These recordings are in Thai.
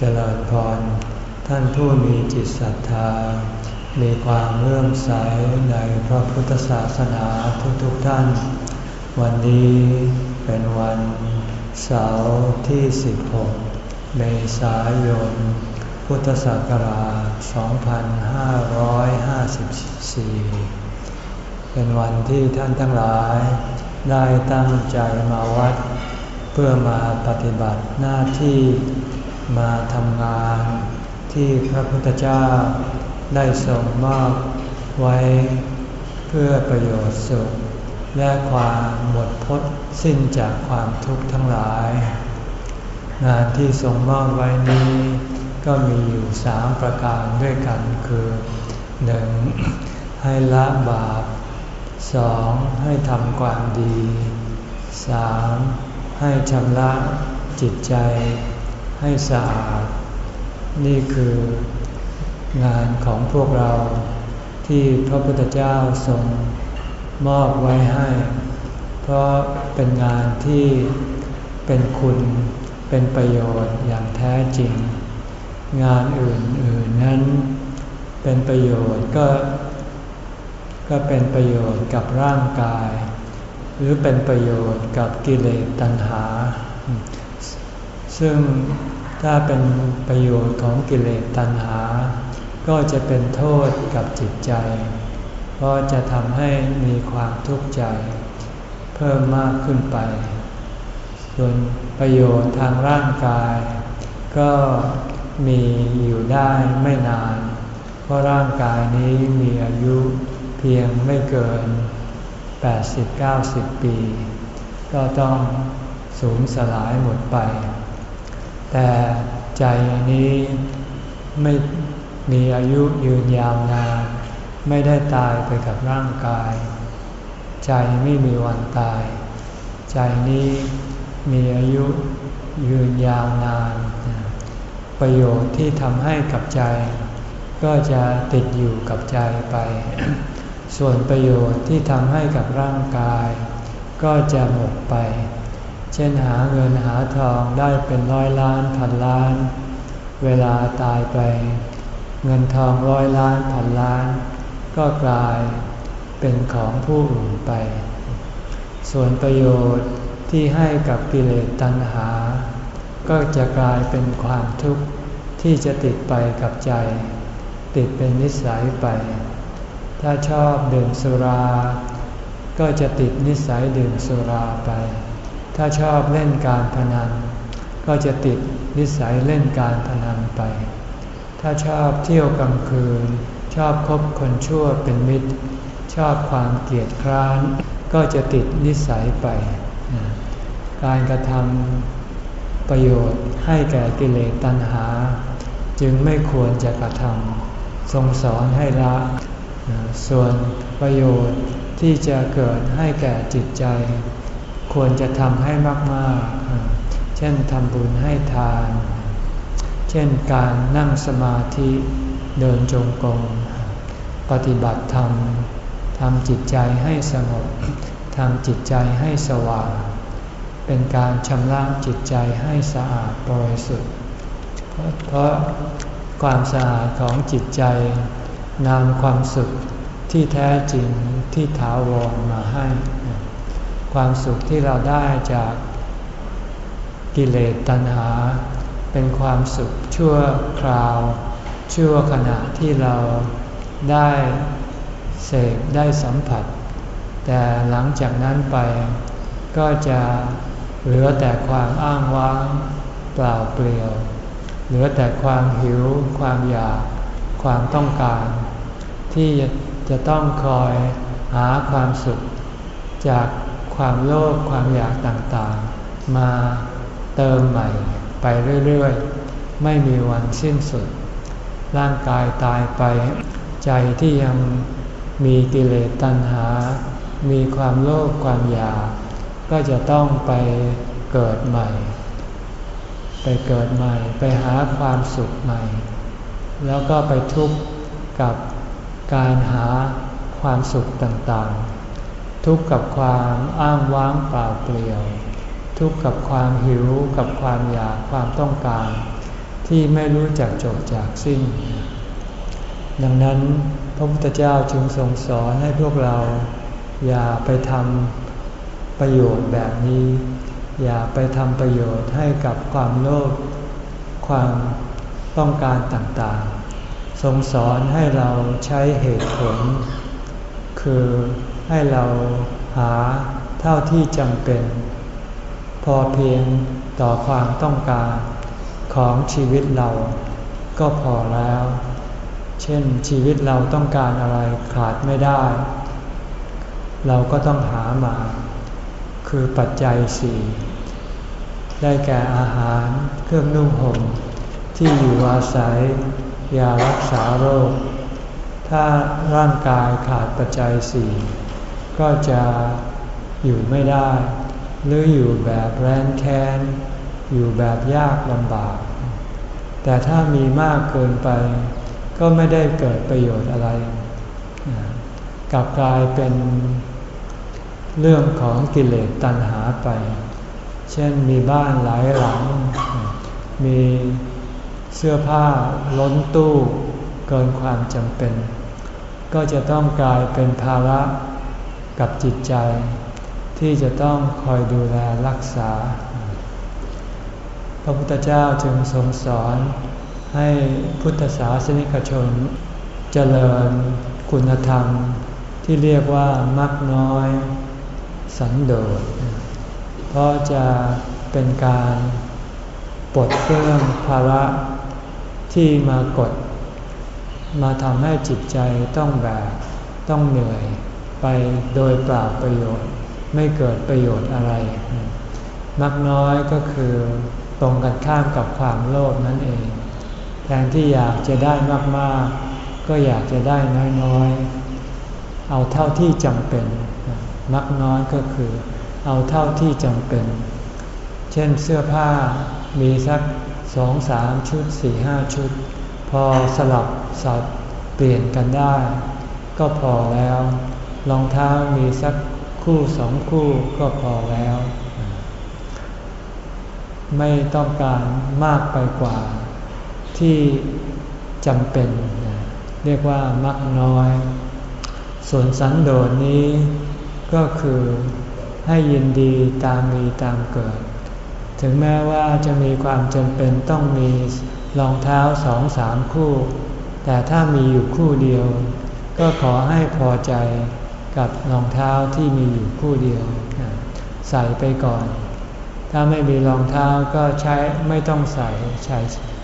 เจริญพร ท่านผู้มีจิตศรัทธา มีความเลื่อมใสในพระพุทธศาสนาทุกๆทท่าน วันนี้เป็นวันเสาร์ที่ 16 เมษายน พุทธศักราช 2554 เป็นวันที่ท่านทั้งหลายได้ตั้งใจมาวัด เพื่อมาปฏิบัติหน้าที่ มาทำงานที่พระพุทธเจ้าได้ทรงมอบไว้เพื่อประโยชน์สุข และความหมดพ้นสิ้นจากความทุกข์ทั้งหลาย งานที่ทรงมอบไว้นี้ ก็มีอยู่สามประการด้วยกันคือหนึ่งให้ละบาปสองให้ทำความดีสามให้ชำระจิตใจ ให้สะอาด นี่คืองานของพวกเราที่พระพุทธเจ้าทรงมอบไว้ให้ เพราะเป็นงานที่เป็นคุณเป็นประโยชน์อย่างแท้จริง งานอื่นๆนั้นเป็นประโยชน์ก็ ก็เป็นประโยชน์กับร่างกาย หรือเป็นประโยชน์กับกิเลสตัณหา ซึ่งถ้าเป็นประโยชน์ของกิเลสตัณหา ก็จะเป็นโทษกับจิตใจ เพราะจะทำให้มีความทุกข์ใจ เพิ่มมากขึ้นไป ส่วนประโยชน์ทางร่างกาย ก็มีอยู่ได้ไม่นาน เพราะร่างกายนี้มีอายุเพียงไม่เกิน 80-90 ปี ก็ต้องสูญสลายหมดไป แต่ใจนี้ไม่มีอายุยืนยาวนานไม่ได้ตายไปกับร่างกาย ใจไม่มีวันตาย ใจนี้มีอายุยืนยาวนาน ประโยชน์ที่ทำให้กับใจ ก็จะติดอยู่กับใจไป ส่วนประโยชน์ที่ทำให้กับร่างกาย ก็จะหมดไป ช่นหาเงินหาทองได้เป็นร้อยล้านพันล้าน เวลาตายไป เงินทองร้อยล้านพันล้าน ก็กลายเป็นของผู้อื่นไป ส่วนประโยชน์ที่ให้กับกิเลสตัณหา ก็จะกลายเป็นความทุกข์ที่จะติดไปกับใจ ติดเป็นนิสัยไป ถ้าชอบดื่มสุรา ก็จะติดนิสัยดื่มสุราไป ถ้าชอบเล่นการพนัน ก็จะติดนิสัยเล่นการพนันไป ถ้าชอบเที่ยวกลางคืน ชอบคบคนชั่วเป็นมิตร ชอบความเกลียดคร้าน ก็จะติดนิสัยไป การกระทำประโยชน์ให้แก่กิเลสตัณหา จึงไม่ควรจะกระทำทรงสอนให้ละ ส่วนประโยชน์ที่จะเกิดให้แก่จิตใจ ควรจะทำให้มากๆ เช่นทำบุญให้ทาน เช่นการนั่งสมาธิเดินจงกรมปฏิบัติธรรมทำจิตใจให้สงบทำจิตใจให้สว่าง เป็นการชำระจิตใจให้สะอาดบริสุทธิ์เพราะความสะอาดของจิตใจนำความสุขที่แท้จริงที่ถาวรมาให้ ความสุขที่เราได้จากกิเลสตัณหา เป็นความสุขชั่วคราว ชั่วขณะที่เราได้เสกได้สัมผัส แต่หลังจากนั้นไปก็จะเหลือแต่ความอ้างว้างเปล่าเปลี่ยว เหลือแต่ความหิว ความอยาก ความต้องการ ที่จะต้องคอยหาความสุขจาก ความโลภความอยากต่างๆ มาเติมใหม่ไปเรื่อยๆ ไม่มีวันสิ้นสุด ร่างกายตายไป ใจที่ยังมีกิเลสตัณหา มีความโลภความอยาก ก็จะต้องไปเกิดใหม่ ไปเกิดใหม่ ไปหาความสุขใหม่ แล้วก็ไปทุกข์กับการหาความสุขต่างๆ ทุกข์กับความอ้างว้างเปล่าเปลี่ยว ทุกข์กับความหิวกับความอยากความต้องการ ที่ไม่รู้จักจบจากสิ้น ดังนั้นพระพุทธเจ้าจึงทรงสอนให้พวกเรา อย่าไปทำประโยชน์แบบนี้ อย่าไปทำประโยชน์ให้กับความโลภความต้องการต่างๆ ทรงสอนให้เราใช้เหตุผล คือ ให้เราหาเท่าที่จำเป็น พอเพียงต่อความต้องการของชีวิตเราก็พอแล้ว เช่นชีวิตเราต้องการอะไรขาดไม่ได้ เราก็ต้องหามา คือปัจจัยสี่ได้แก่อาหารเครื่องนุ่งห่มที่อยู่อาศัยยารักษาโรค ถ้าร่างกายขาดปัจจัยสี่ ก็จะอยู่ไม่ได้ หรืออยู่แบบแร้นแค้น อยู่แบบยากลำบาก แต่ถ้ามีมากเกินไป ก็ไม่ได้เกิดประโยชน์อะไรกลับกลายเป็นเรื่องของกิเลสตัณหาไป เช่นมีบ้านหลายหลัง มีเสื้อผ้าล้นตู้เกินความจำเป็น ก็จะต้องกลายเป็นภาระ กับจิตใจ ที่จะต้องคอยดูแลรักษา พระพุทธเจ้าจึงทรงสอนให้พุทธศาสนิกชน เจริญคุณธรรมที่เรียกว่ามักน้อย สันโดษเพราะจะเป็นการปลดเครื่องภาระที่มากด มาทำให้จิตใจต้องแบกต้องเหนื่อย ไปโดยเปล่าประโยชน์ ไม่เกิดประโยชน์อะไร มักน้อยก็คือตรงกันข้ามกับความโลภนั่นเอง แทนที่อยากจะได้มากๆ ก็อยากจะได้น้อยๆ เอาเท่าที่จำเป็น มักน้อยก็คือ เอาเท่าที่จำเป็น เช่นเสื้อผ้ามีสักสองสามชุดสี่ห้าชุด พอสลับสับเปลี่ยนกันได้ ก็พอแล้ว รองเท้ามีสักคู่สองคู่ก็พอแล้ว ไม่ต้องการมากไปกว่าที่จำเป็น เรียกว่ามักน้อย ส่วนสันโดษนี้ก็คือให้ยินดีตามมีตามเกิด ถึงแม้ว่าจะมีความจำเป็นต้องมีรองเท้าสองสามคู่ แต่ถ้ามีอยู่คู่เดียว ก็ขอให้พอใจ กับรองเท้าที่มีอยู่คู่เดียว ใส่ไปก่อน ถ้าไม่มีรองเท้าก็ใช้ไม่ต้องใส่ใช้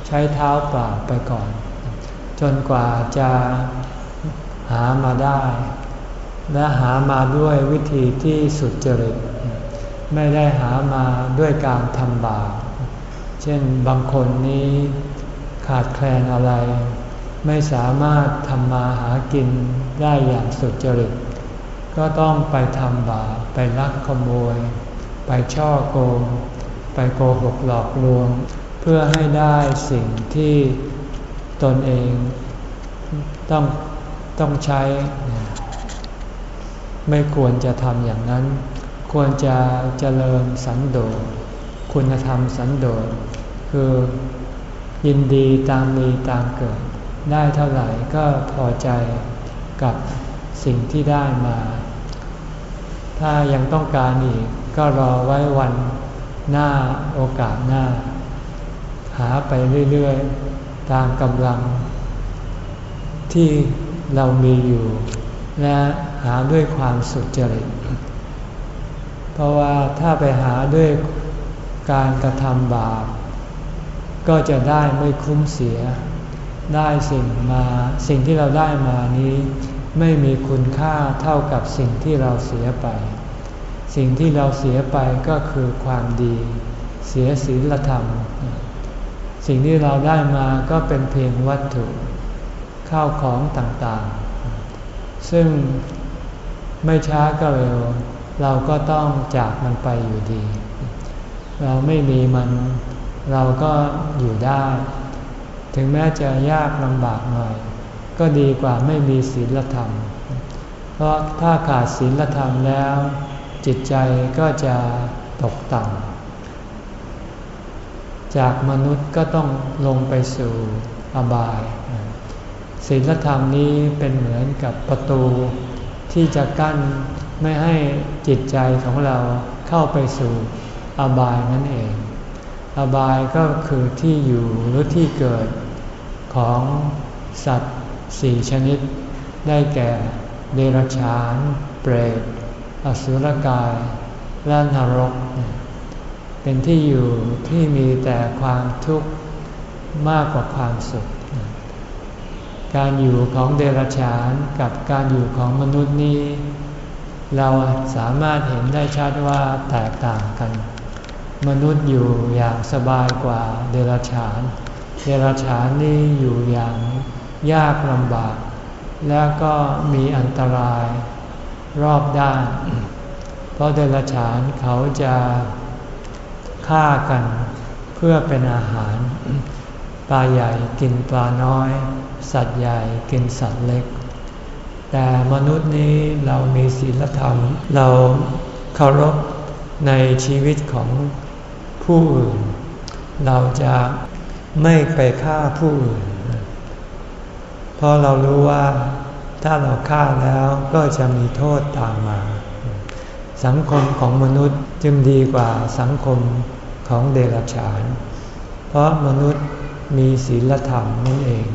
ใช้เท้าเปล่าไปก่อน จนกว่าจะหามาได้ และหามาด้วยวิธีที่สุดจริต ไม่ได้หามาด้วยการทำบาปเช่นบางคนนี้ขาดแคลนอะไร ไม่สามารถทำมาหากินได้อย่างสุดจริต ก็ต้องไปทำบาปไปลักขโมย ไปช่อโกง ไปโกหกหลอกลวง เพื่อให้ได้สิ่งที่ตนเองต้องต้องใช้ ไม่ควรจะทำอย่างนั้น ควรจะเจริญสันโดษคุณธรรมสันโดษคือยินดีตามมีตามเกิด ได้เท่าไหร่ก็พอใจกับสิ่งที่ได้มา ถ้ายังต้องการอีกก็รอไว้วันหน้าโอกาสหน้า หาไปเรื่อยๆ ตามกำลัง ที่เรามีอยู่ และหาด้วยความสุจริต เพราะว่าถ้าไปหาด้วยการกระทำบาป ก็จะได้ไม่คุ้มเสีย ได้สิ่งมาสิ่งที่เราได้มานี้ ไม่มีคุณค่าเท่ากับสิ่งที่เราเสียไป สิ่งที่เราเสียไปก็คือความดี เสียศีลธรรม สิ่งที่เราได้มาก็เป็นเพียงวัตถุข้าวของต่างๆ ซึ่งไม่ช้าก็เร็ว เราก็ต้องจากมันไปอยู่ดี เราไม่มีมันเราก็อยู่ได้ ถึงแม้จะยากลำบากหน่อย ก็ดีกว่าไม่มีศีลธรรม เพราะถ้าขาดศีลธรรมแล้ว จิตใจก็จะตกต่ำจากมนุษย์ก็ต้องลงไปสู่อบาย ศีลธรรมนี้เป็นเหมือนกับประตูที่จะกั้นไม่ให้จิตใจของเราเข้าไปสู่อบายนั่นเอง อบายก็คือที่อยู่หรือที่เกิดของสัตว์ สี่ชนิด ได้แก่เดรัจฉาน เปรต อสุรกาย และนรก เป็นที่อยู่ที่มีแต่ความทุกข์มากกว่าความสุข การอยู่ของเดรัจฉานกับการอยู่ของมนุษย์นี้ เราสามารถเห็นได้ชัดว่าแตกต่างกัน มนุษย์อยู่อย่างสบายกว่าเดรัจฉาน เดรัจฉานนี่อยู่อย่าง ยากลำบาก แล้วก็มีอันตรายรอบด้าน เพราะเดรัจฉานเขาจะฆ่ากันเพื่อเป็นอาหาร ปลาใหญ่กินปลาน้อย สัตว์ใหญ่กินสัตว์เล็ก แต่มนุษย์นี้เรามีศีลธรรม เราเคารพในชีวิตของผู้อื่น เราจะไม่ไปฆ่าผู้อื่น เพราะเรารู้ว่าถ้าเราฆ่าแล้วก็จะมีโทษตามมา สังคมของมนุษย์จึงดีกว่าสังคมของเดรัจฉาน เพราะมนุษย์มีศีลธรรมนั่นเอง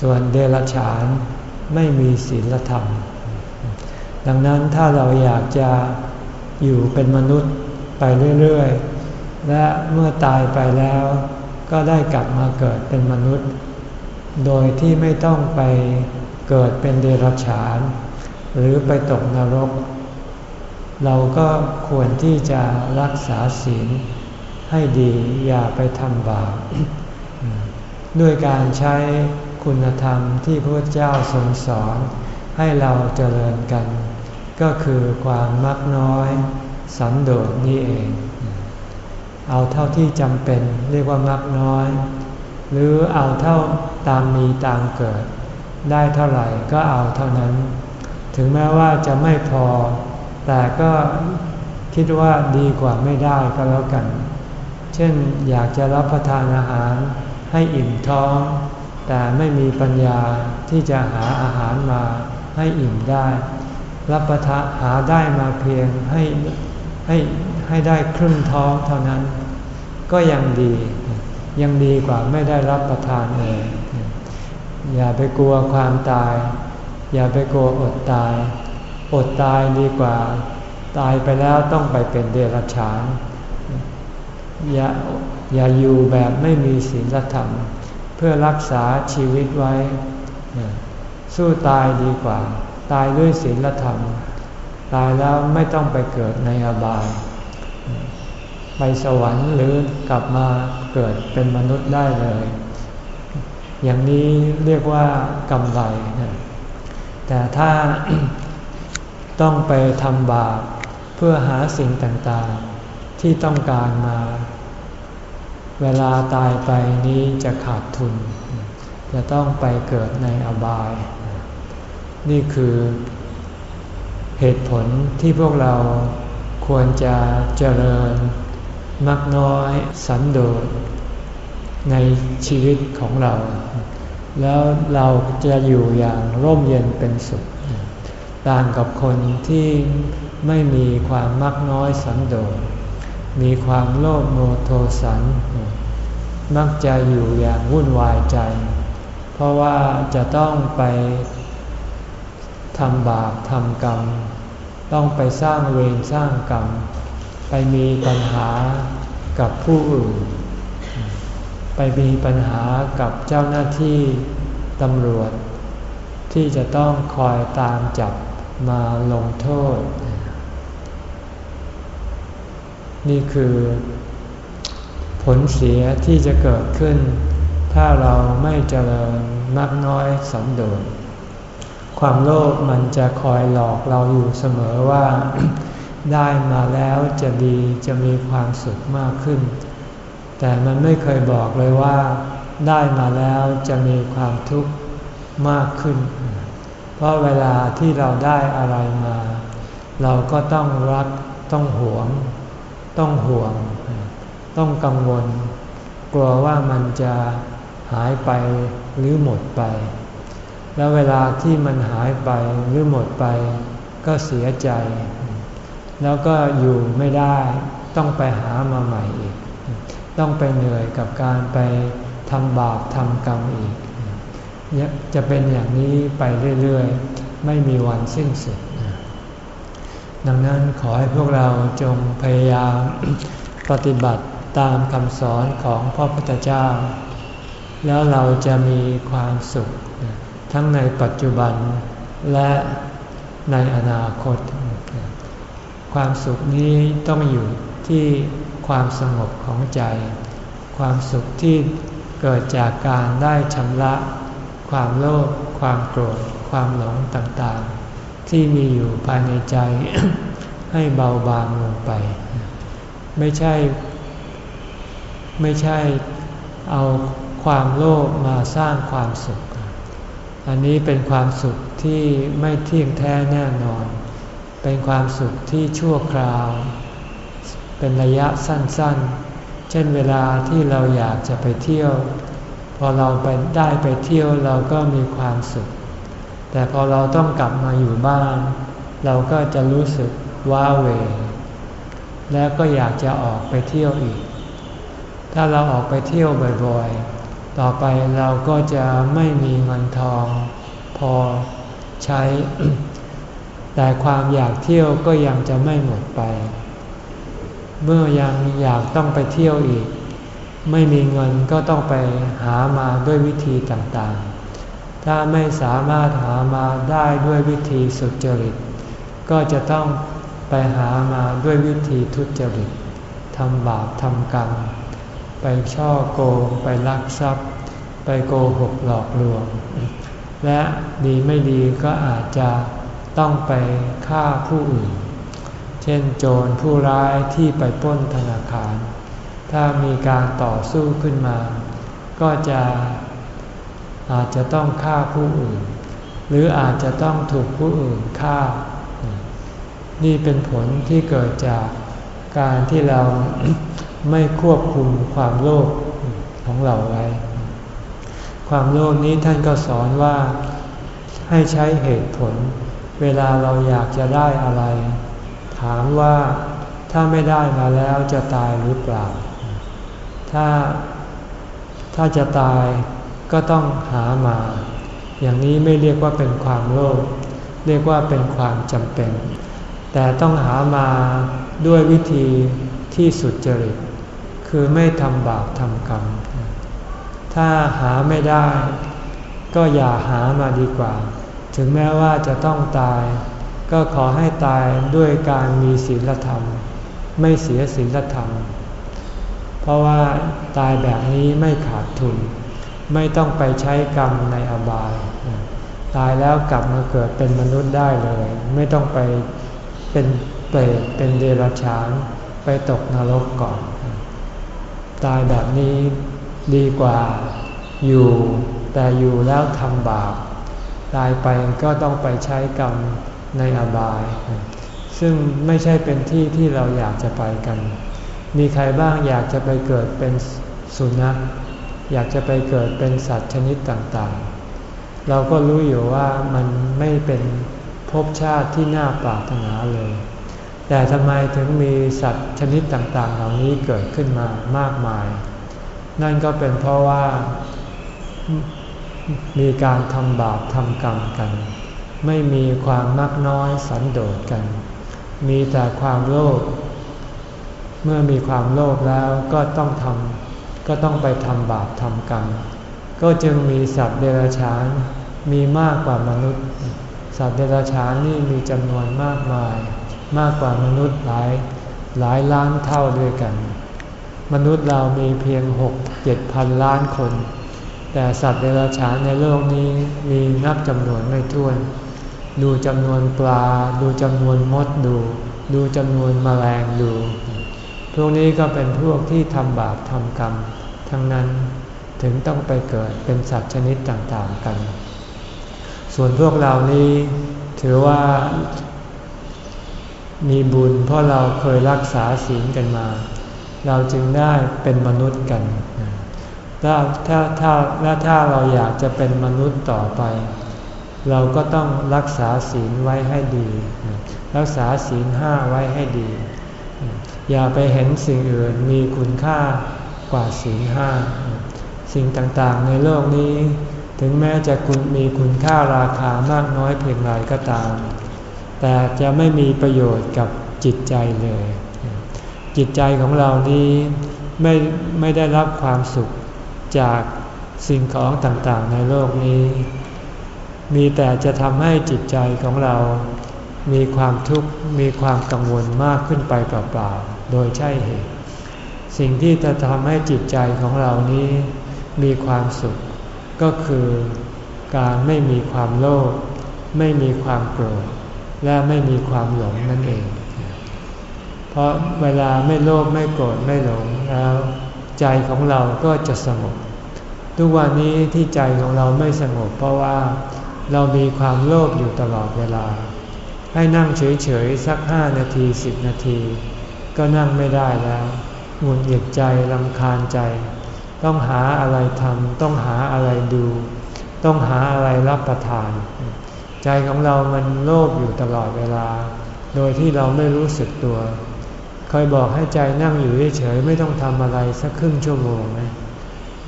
ส่วนเดรัจฉานไม่มีศีลธรรม ดังนั้นถ้าเราอยากจะอยู่เป็นมนุษย์ไปเรื่อย ๆ และเมื่อตายไปแล้วก็ได้กลับมาเกิดเป็นมนุษย์ โดยที่ไม่ต้องไปเกิดเป็นเดรัจฉาน หรือไปตกนรก เราก็ควรที่จะรักษาศีลให้ดีอย่าไปทำบาปด้วยการใช้คุณธรรมที่พระเจ้าทรงสอน ให้เราเจริญกัน ก็คือความมักน้อย สันโดษนี่เอง เอาเท่าที่จำเป็นเรียกว่ามักน้อย หรือเอาเท่าตามมีตามเกิด ได้เท่าไหร่ก็เอาเท่านั้น ถึงแม้ว่าจะไม่พอ แต่ก็คิดว่าดีกว่าไม่ได้ก็แล้วกัน เช่นอยากจะรับประทานอาหารให้อิ่มท้อง แต่ไม่มีปัญญาที่จะหาอาหารมาให้อิ่มได้ รับประทานหาได้มาเพียงให้ให้ให้ได้ครึ่งท้องเท่านั้น ก็ยังดี ยังดีกว่าไม่ได้รับประทานเลยอย่าไปกลัวความตาย อย่าไปกลัวอดตาย อดตายดีกว่า ตายไปแล้วต้องไปเป็นเดรัจฉานอย่าอย่าอยู่แบบไม่มีศีลธรรม เพื่อรักษาชีวิตไว้ สู้ตายดีกว่า ตายด้วยศีลธรรม ตายแล้วไม่ต้องไปเกิดในอบาย ไปสวรรค์หรือกลับมาเกิดเป็นมนุษย์ได้เลย อย่างนี้เรียกว่ากำไรนะแต่ถ้าต้องไปทำบาปเพื่อหาสิ่งต่างๆ ที่ต้องการมา เวลาตายไปนี้จะขาดทุน จะต้องไปเกิดในอบาย นี่คือเหตุผลที่พวกเราควรจะเจริญ มักน้อยสันโดษในชีวิตของเรา แล้วเราจะอยู่อย่างร่มเย็นเป็นสุข ต่างกับคนที่ไม่มีความมักน้อยสันโดษมีความโลภโมโทสัน มักจะอยู่อย่างวุ่นวายใจ เพราะว่าจะต้องไปทำบาปทำกรรม ต้องไปสร้างเวรสร้างกรรม ไปมีปัญหากับผู้อื่น ไปมีปัญหากับเจ้าหน้าที่ตำรวจ ที่จะต้องคอยตามจับมาลงโทษ นี่คือผลเสียที่จะเกิดขึ้น ถ้าเราไม่เจริญมากน้อยสันโดษความโลภมันจะคอยหลอกเราอยู่เสมอว่า ได้มาแล้วจะดีจะมีความสุขมากขึ้น แต่มันไม่เคยบอกเลยว่า ได้มาแล้วจะมีความทุกข์มากขึ้น เพราะเวลาที่เราได้อะไรมา เราก็ต้องรักต้องหวง ต้องห่วง ต้องกังวล กลัวว่ามันจะหายไปหรือหมดไป แล้วเวลาที่มันหายไปหรือหมดไป ก็เสียใจ แล้วก็อยู่ไม่ได้ต้องไปหามาใหม่อีก ต้องไปเหนื่อยกับการไปทำบาปทำกรรมอีก จะเป็นอย่างนี้ไปเรื่อยๆ ไม่มีวันสิ้นสุด ดังนั้นขอให้พวกเราจงพยายามปฏิบัติตามคำสอนของพระพุทธเจ้า แล้วเราจะมีความสุข ทั้งในปัจจุบันและในอนาคต ความสุขนี้ต้องอยู่ที่ความสงบของใจ ความสุขที่เกิดจากการได้ชำระ ความโลภความโกรธ ความหลงต่างๆ ที่มีอยู่ภายในใจ ให้เบาบางลงไป ไม่ใช่ ไม่ใช่เอาความโลภมาสร้างความสุข อันนี้เป็นความสุขที่ไม่เที่ยงแท้แน่นอน เป็นความสุขที่ชั่วคราว เป็นระยะสั้นๆ เช่นเวลาที่เราอยากจะไปเที่ยว พอเราไปได้ไปเที่ยวเราก็มีความสุข แต่พอเราต้องกลับมาอยู่บ้าน เราก็จะรู้สึกว้าเหวแล้วก็อยากจะออกไปเที่ยวอีก ถ้าเราออกไปเที่ยวบ่อยๆ ต่อไปเราก็จะไม่มีเงินทอง พอใช้ แต่ความอยากเที่ยวก็ยังจะไม่หมดไป เมื่อยังอยากต้องไปเที่ยวอีก ไม่มีเงินก็ต้องไปหามาด้วยวิธีต่างๆ ถ้าไม่สามารถหามาได้ด้วยวิธีสุจริต ก็จะต้องไปหามาด้วยวิธีทุจริตทำบาปทำกรรม ไปช่อโกง ไปลักทรัพย์ ไปโกหกหลอกลวง และดีไม่ดีก็อาจจะ ต้องไปฆ่าผู้อื่น เช่นโจรผู้ร้ายที่ไปป้นธนาคาร ถ้ามีการต่อสู้ขึ้นมา ก็จะอาจจะต้องฆ่าผู้อื่น หรืออาจจะต้องถูกผู้อื่นฆ่า นี่เป็นผลที่เกิดจากการที่เราไม่ควบคุมความโลภของเราไว้ ความโลภนี้ท่านก็สอนว่าให้ใช้เหตุผล เวลาเราอยากจะได้อะไร ถามว่าถ้าไม่ได้มาแล้วจะตายหรือเปล่า ถ้าถ้าจะตายก็ต้องหามา อย่างนี้ไม่เรียกว่าเป็นความโลภเรียกว่าเป็นความจำเป็น แต่ต้องหามาด้วยวิธีที่สุดจริต คือไม่ทำบาปทำกรรม ถ้าหาไม่ได้ ก็อย่าหามาดีกว่า ถึงแม้ว่าจะต้องตาย ก็ขอให้ตายด้วยการมีศีลธรรม ไม่เสียศีลธรรม เพราะว่าตายแบบนี้ไม่ขาดทุน ไม่ต้องไปใช้กรรมในอบาย ตายแล้วกลับมาเกิดเป็นมนุษย์ได้เลย ไม่ต้องไปเป็นเปรตเป็นเดรัจฉาน ไปตกนรกก่อน ตายแบบนี้ดีกว่าอยู่แต่อยู่แล้วทำบาป ตายไปก็ต้องไปใช้กรรมในอบาย ซึ่งไม่ใช่เป็นที่ที่เราอยากจะไปกัน มีใครบ้างอยากจะไปเกิดเป็นสุนัข อยากจะไปเกิดเป็นสัตว์ชนิดต่างๆ เราก็รู้อยู่ว่ามันไม่เป็นภพชาติที่น่าปรารถนาเลย แต่ทำไมถึงมีสัตว์ชนิดต่างๆ เหล่านี้เกิดขึ้นมามากมาย นั่นก็เป็นเพราะว่า มีการทำบาปทำกรรมกัน ไม่มีความมักน้อยสันโดษกัน มีแต่ความโลภเมื่อมีความโลภแล้วก็ต้องทำก็ต้องไปทำบาปทำกรรม ก็จึงมีสัตว์เดรัจฉานมีมากกว่ามนุษย์ สัตว์เดรัจฉานนี่มีจำนวนมากมาย มากกว่ามนุษย์หลายหลายล้านเท่าด้วยกัน มนุษย์เรามีเพียงหกเจ็ดพันล้านคน แต่สัตว์เดรัจฉานในโลกนี้มีนับจำนวนไม่ถ้วน ดูจำนวนปลา ดูจำนวนมดดู ดูจำนวนแมลงดู พวกนี้ก็เป็นพวกที่ทำบาปทำกรรม ทั้งนั้นถึงต้องไปเกิดเป็นสัตว์ชนิดต่างๆกัน ส่วนพวกเรานี้ถือว่ามีบุญเพราะเราเคยรักษาศีลกันมา เราจึงได้เป็นมนุษย์กัน ถ้าถ้าถ้าและถ้าเราอยากจะเป็นมนุษย์ต่อไป เราก็ต้องรักษาศีลไว้ให้ดี รักษาศีลห้าไว้ให้ดี อย่าไปเห็นสิ่งอื่นมีคุณค่ากว่าศีลห้าสิ่งต่างๆในโลกนี้ ถึงแม้จะคุณมีคุณค่าราคามากน้อยเพียงไรก็ตาม แต่จะไม่มีประโยชน์กับจิตใจเลย จิตใจของเรานี้ไม่ไม่ได้รับความสุข จากสิ่งของต่างๆ ในโลกนี้ มีแต่จะทำให้จิตใจของเรา มีความทุกข์มีความกังวลมากขึ้นไปเปล่าๆ โดยใช่เหตุ สิ่งที่จะทำให้จิตใจของเรานี้ มีความสุข ก็คือการไม่มีความโลภไม่มีความโกรธและไม่มีความหลงนั่นเอง เพราะเวลาไม่โลภไม่โกรธไม่หลงแล้ว ใจของเราก็จะสงบ ทุกวันนี้ที่ใจของเราไม่สงบเพราะว่าเรามีความโลภอยู่ตลอดเวลา ให้นั่งเฉยๆ สักห้านาทีสิบนาที ก็นั่งไม่ได้แล้วหงุดหงิดใจลำคาญใจ ต้องหาอะไรทำต้องหาอะไรดู ต้องหาอะไรรับประทาน ใจของเรามันโลภอยู่ตลอดเวลา โดยที่เราไม่รู้สึกตัว เคยบอกให้ใจนั่งอยู่เฉยๆไม่ต้องทำอะไรสักครึ่งชั่วโมงไหม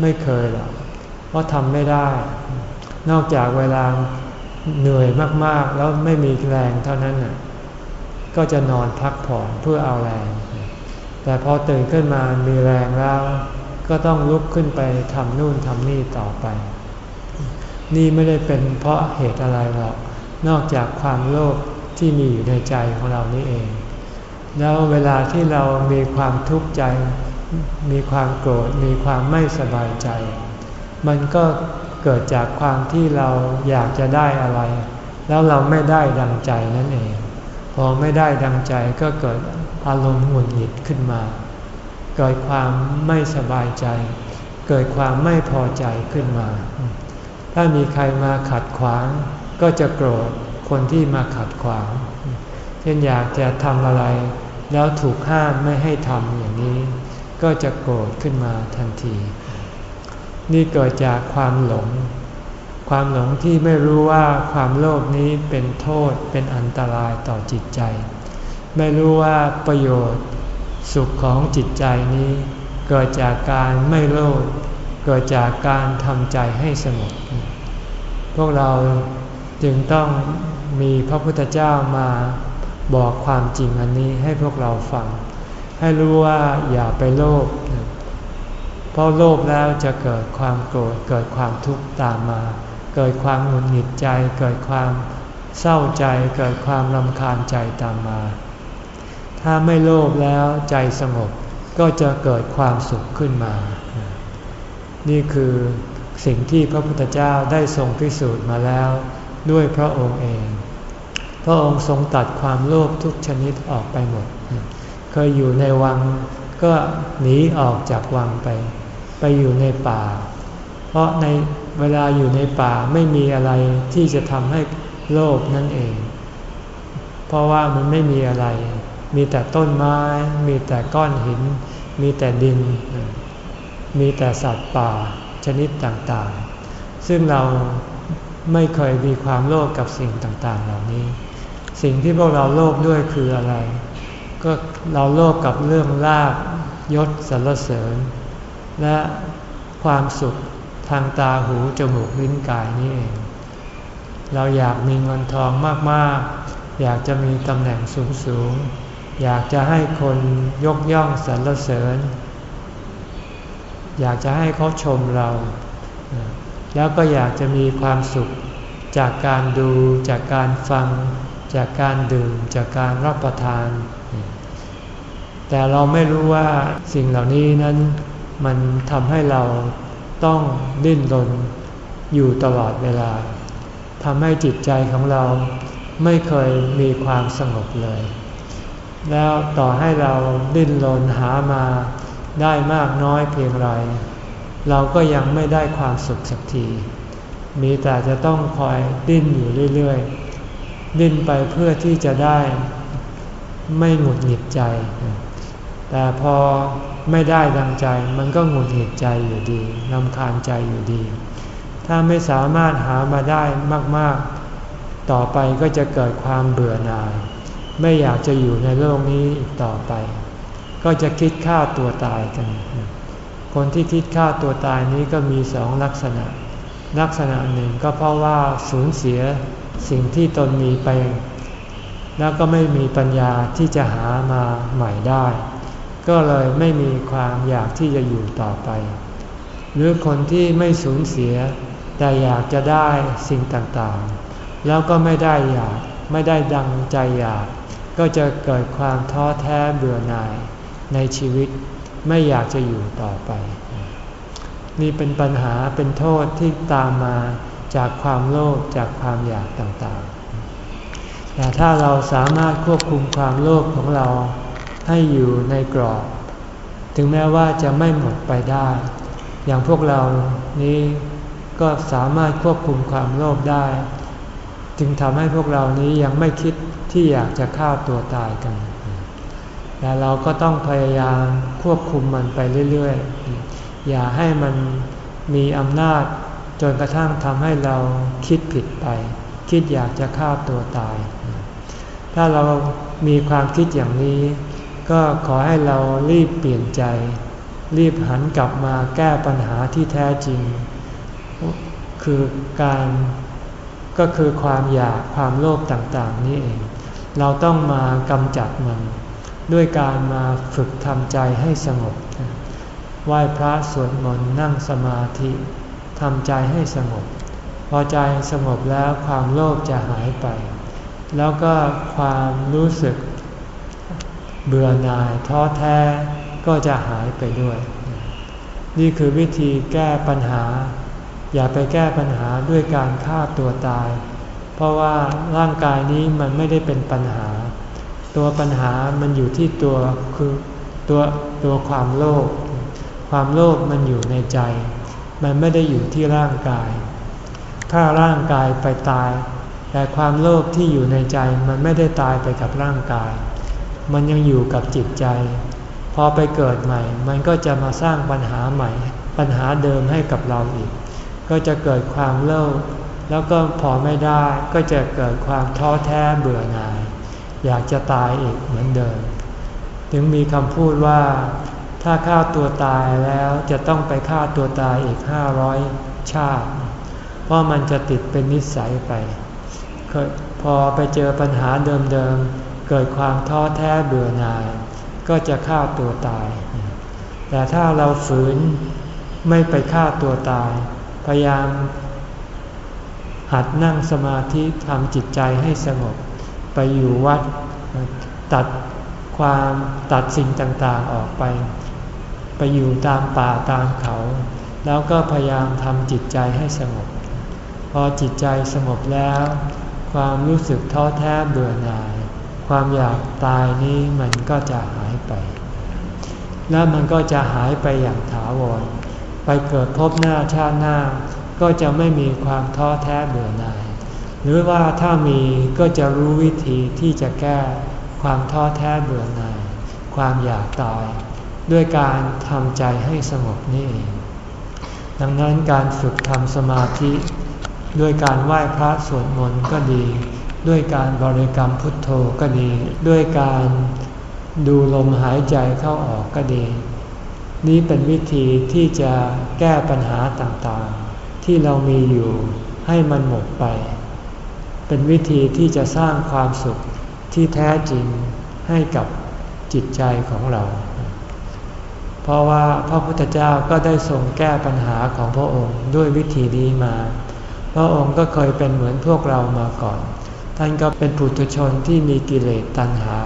ไม่เคยหรอกเพราะทำไม่ได้ นอกจากเวลาเหนื่อยมากๆ แล้วไม่มีแรงเท่านั้นน่ะก็จะนอนพักผ่อนเพื่อเอาแรง แต่พอตื่นขึ้นมามีแรงแล้ว ก็ต้องลุกขึ้นไปทำนู่นทำนี่ต่อไป นี่ไม่ได้เป็นเพราะเหตุอะไรหรอกนอกจากความโลภที่มีอยู่ในใจของเรานี่เอง แล้วเวลาที่เรามีความทุกข์ใจ มีความโกรธ มีความไม่สบายใจ มันก็เกิดจากความที่เราอยากจะได้อะไร แล้วเราไม่ได้ดังใจนั่นเอง พอไม่ได้ดังใจก็เกิดอารมณ์หงุดหงิดขึ้นมา เกิดความไม่สบายใจ เกิดความไม่พอใจขึ้นมา ถ้ามีใครมาขัดขวาง ก็จะโกรธคนที่มาขัดขวาง เช่นอยากจะทำอะไร แล้วถูกห้ามไม่ให้ทำอย่างนี้ ก็จะโกรธขึ้นมาทันที นี่เกิดจากความหลง ความหลงที่ไม่รู้ว่าความโลภนี้เป็นโทษเป็นอันตรายต่อจิตใจ ไม่รู้ว่าประโยชน์สุขของจิตใจนี้ เกิดจากการไม่โลภเกิดจากการทำใจให้สงบพวกเราจึงต้องมีพระพุทธเจ้ามา บอกความจริงอันนี้ให้พวกเราฟัง ให้รู้ว่าอย่าไปโลภเพราะโลภแล้วจะเกิดความโกรธเกิดความทุกข์ตามมา เกิดความหงุดหงิดใจ เกิดความเศร้าใจ เกิดความรำคาญใจตามมา ถ้าไม่โลภแล้วใจสงบก็จะเกิดความสุขขึ้นมา นี่คือสิ่งที่พระพุทธเจ้าได้ทรงพิสูจน์มาแล้วด้วยพระองค์เอง พระองค์ทรงตัดความโลภทุกชนิดออกไปหมด เคยอยู่ในวังก็หนีออกจากวังไป ไปอยู่ในป่า เพราะในเวลาอยู่ในป่าไม่มีอะไรที่จะทำให้โลภนั่นเอง เพราะว่ามันไม่มีอะไร มีแต่ต้นไม้ มีแต่ก้อนหิน มีแต่ดิน มีแต่สัตว์ป่าชนิดต่างๆ ซึ่งเราไม่เคยมีความโลภกับสิ่งต่างๆ เหล่านี้ สิ่งที่พวกเราโลภด้วยคืออะไร ก็เราโลภกับเรื่องลาบยศสรรเสริญ และความสุขทางตาหูจมูกลิ้นกายนี่เอง เราอยากมีเงินทองมากๆ อยากจะมีตำแหน่งสูงๆ อยากจะให้คนยกย่องสรรเสริญ อยากจะให้เขาชมเรา แล้วก็อยากจะมีความสุขจากการดูจากการฟัง จากการดื่มจากการรับประทาน แต่เราไม่รู้ว่าสิ่งเหล่านี้นั้นมันทำให้เราต้องดิ้นรนอยู่ตลอดเวลาทำให้จิตใจของเราไม่เคยมีความสงบเลย แล้วต่อให้เราดิ้นรนหามาได้มากน้อยเพียงไร เราก็ยังไม่ได้ความสุขสักที มีแต่จะต้องคอยดิ้นอยู่เรื่อยๆ ดิ้นไปเพื่อที่จะได้ไม่หงุดหงิดใจ แต่พอไม่ได้ดังใจมันก็หงุดหงิดใจอยู่ดีนำคาญใจอยู่ดี ถ้าไม่สามารถหามาได้มาก ๆ ต่อไปก็จะเกิดความเบื่อหน่าย ไม่อยากจะอยู่ในโลกนี้อีกต่อไป ก็จะคิดฆ่าตัวตายกัน คนที่คิดฆ่าตัวตายนี้ก็มีสองลักษณะ ลักษณะหนึ่งก็เพราะว่าสูญเสีย สิ่งที่ตนมีไป แล้วก็ไม่มีปัญญาที่จะหามาใหม่ได้ ก็เลยไม่มีความอยากที่จะอยู่ต่อไป หรือคนที่ไม่สูญเสีย แต่อยากจะได้สิ่งต่างๆ แล้วก็ไม่ได้อยากไม่ได้ดังใจอยาก ก็จะเกิดความท้อแท้เบื่อหน่ายในชีวิตไม่อยากจะอยู่ต่อไป นี่เป็นปัญหาเป็นโทษที่ตามมา จากความโลภจากความอยากต่างๆ แต่ถ้าเราสามารถควบคุมความโลภของเราให้อยู่ในกรอบ ถึงแม้ว่าจะไม่หมดไปได้ อย่างพวกเรานี้ก็สามารถควบคุมความโลภได้ จึงทำให้พวกเรานี้ยังไม่คิดที่อยากจะฆ่าตัวตายกัน แต่เราก็ต้องพยายามควบคุมมันไปเรื่อยๆ อย่าให้มันมีอำนาจ จนกระทั่งทำให้เราคิดผิดไป คิดอยากจะฆ่าตัวตาย ถ้าเรามีความคิดอย่างนี้ ก็ขอให้เรารีบเปลี่ยนใจ รีบหันกลับมาแก้ปัญหาที่แท้จริง คือการก็คือความอยากความโลภต่างๆ นี่เอง เราต้องมากำจัดมัน ด้วยการมาฝึกทำใจให้สงบ ไหว้พระสวดมนต์นั่งสมาธิ ทำใจให้สงบ พอใจสงบแล้วความโลภจะหายไป แล้วก็ความรู้สึกเบื่อหน่ายท้อแท้ก็จะหายไปด้วย นี่คือวิธีแก้ปัญหา อย่าไปแก้ปัญหาด้วยการฆ่าตัวตาย เพราะว่าร่างกายนี้มันไม่ได้เป็นปัญหา ตัวปัญหามันอยู่ที่ตัวคือตัวตัวความโลภความโลภมันอยู่ในใจ มันไม่ได้อยู่ที่ร่างกาย ถ้าร่างกายไปตาย แต่ความโลภที่อยู่ในใจมันไม่ได้ตายไปกับร่างกาย มันยังอยู่กับจิตใจ พอไปเกิดใหม่ มันก็จะมาสร้างปัญหาใหม่ ปัญหาเดิมให้กับเราอีก ก็จะเกิดความโลภแล้วก็พอไม่ได้ก็จะเกิดความท้อแท้เบื่อหน่าย อยากจะตายอีกเหมือนเดิม ถึงมีคำพูดว่า ถ้าฆ่าตัวตายแล้วจะต้องไปฆ่าตัวตายอีกห้าร้อยชาติ เพราะมันจะติดเป็นนิสัยไปพอไปเจอปัญหาเดิมๆ เกิดความท้อแท้เบื่อหน่าย ก็จะฆ่าตัวตาย แต่ถ้าเราฝืนไม่ไปฆ่าตัวตาย พยายาม หัดนั่งสมาธิทำจิตใจให้สงบ ไปอยู่วัดตัดความตัดสิ่งต่างๆออกไป ไปอยู่ตามป่าตามเขา แล้วก็พยายามทำจิตใจให้สงบ พอจิตใจสงบแล้ว ความรู้สึกท้อแท้เบื่อหน่าย ความอยากตายนี้มันก็จะหายไป แล้วมันก็จะหายไปอย่างถาวร ไปเกิดพบหน้าชาติหน้า ก็จะไม่มีความท้อแท้เบื่อหน่าย หรือว่าถ้ามีก็จะรู้วิธีที่จะแก้ความท้อแท้เบื่อหน่าย ความอยากตาย ด้วยการทำใจให้สงบนี่เองดังนั้นการฝึกทำสมาธิด้วยการไหว้พระสวดมนต์ก็ดี ด้วยการบริกรรมพุทโธก็ดี ด้วยการดูลมหายใจเข้าออกก็ดี นี้เป็นวิธีที่จะแก้ปัญหาต่างๆ ที่เรามีอยู่ให้มันหมดไป เป็นวิธีที่จะสร้างความสุขที่แท้จริงให้กับจิตใจของเรา เพราะว่าพระพุทธเจ้าก็ได้ทรงแก้ปัญหาของพระองค์ด้วยวิธีนี้มา พระองค์ก็เคยเป็นเหมือนพวกเรามาก่อน ท่านก็เป็นปุถุชนที่มีกิเลสตัณหา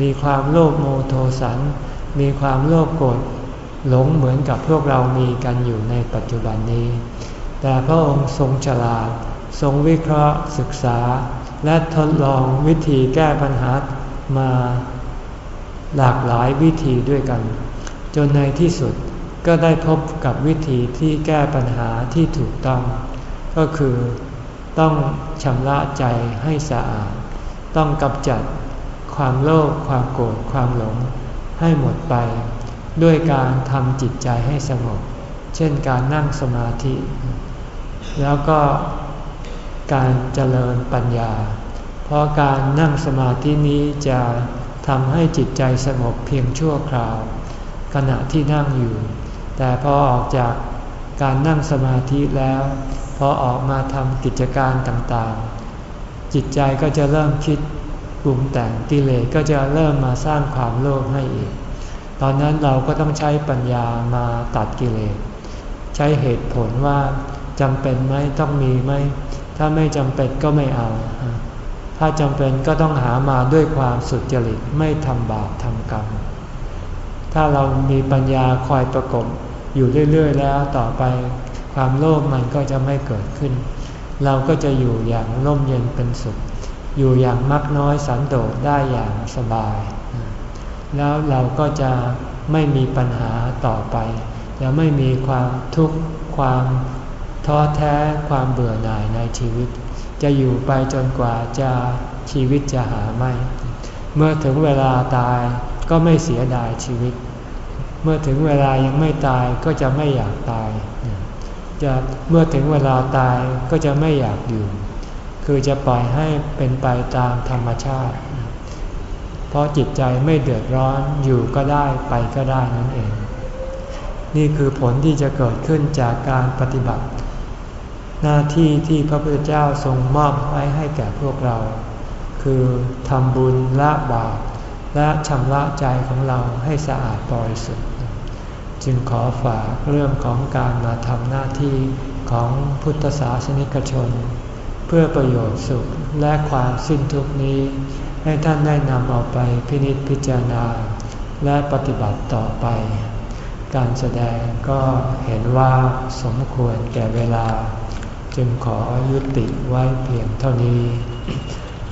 มีความโลภโมโทสัน มีความโลภโกรธหลงเหมือนกับพวกเรามีกันอยู่ในปัจจุบันนี้ แต่พระองค์ทรงฉลาด ทรงวิเคราะห์ศึกษา และทดลองวิธีแก้ปัญหามา หลากหลายวิธีด้วยกัน จนในที่สุดก็ได้พบกับวิธีที่แก้ปัญหาที่ถูกต้อง ก็คือต้องชำระใจให้สะอาด ต้องกำจัดความโลภความโกรธความหลงให้หมดไป ด้วยการทำจิตใจให้สงบ เช่นการนั่งสมาธิ แล้วก็การเจริญปัญญา เพราะการนั่งสมาธินี้จะทำให้จิตใจสงบเพียงชั่วคราว ขณะที่นั่งอยู่ แต่พอออกจากการนั่งสมาธิแล้ว พอออกมาทำกิจการต่างๆ จิตใจก็จะเริ่มคิดปรุงแต่งกิเลสก็จะเริ่มมาสร้างความโลภให้อีก ตอนนั้นเราก็ต้องใช้ปัญญามาตัดกิเลส ใช้เหตุผลว่าจำเป็นไหมต้องมีไหม ถ้าไม่จำเป็นก็ไม่เอา ถ้าจำเป็นก็ต้องหามาด้วยความสุจริตไม่ทำบาปทำกรรม ถ้าเรามีปัญญาคอยประกบอยู่เรื่อย ๆ แล้วต่อไปความโลภมันก็จะไม่เกิดขึ้น เราก็จะอยู่อย่างร่มเย็นเป็นสุข อยู่อย่างมักน้อยสันโดษได้อย่างสบาย แล้วเราก็จะไม่มีปัญหาต่อไปจะไม่มีความทุกข์ความท้อแท้ความเบื่อหน่ายในชีวิต จะอยู่ไปจนกว่าจะชีวิตจะหาไม่ เมื่อถึงเวลาตาย ก็ไม่เสียดายชีวิต เมื่อถึงเวลายังไม่ตายก็จะไม่อยากตาย จะเมื่อถึงเวลาตายก็จะไม่อยากอยู่ คือจะปล่อยให้เป็นไปตามธรรมชาติ เพราะจิตใจไม่เดือดร้อนอยู่ก็ได้ไปก็ได้นั่นเอง นี่คือผลที่จะเกิดขึ้นจากการปฏิบัติ หน้าที่ที่พระพุทธเจ้าทรงมอบไว้ให้แก่พวกเรา คือทำบุญละบาป และชำระใจของเราให้สะอาดบริสุทธิ์ จึงขอฝากเรื่องของการมาทำหน้าที่ของพุทธศาสนิกชน เพื่อประโยชน์สุขและความสิ้นทุกนี้ ให้ท่านได้นำเอาไปพินิจพิจารณา และปฏิบัติต่อไป การแสดงก็เห็นว่าสมควรแก่เวลา จึงขอยุติไว้เพียงเท่านี้